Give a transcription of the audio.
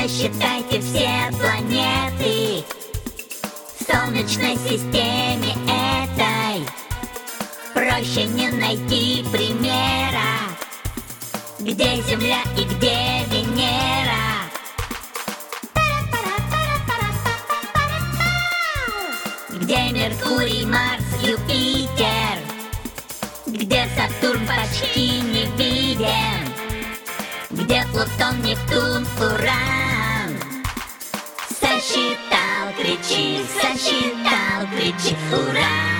Сосчитайте все планеты В Солнечной системе этой. Проще не найти примера Где Земля и где Венера. Где Меркурий, Марс, Юпитер. Где Сатурн почти не виден. Где Плутон, Нептун, Сосчитал, кричи, сосчитал, кричи, ура!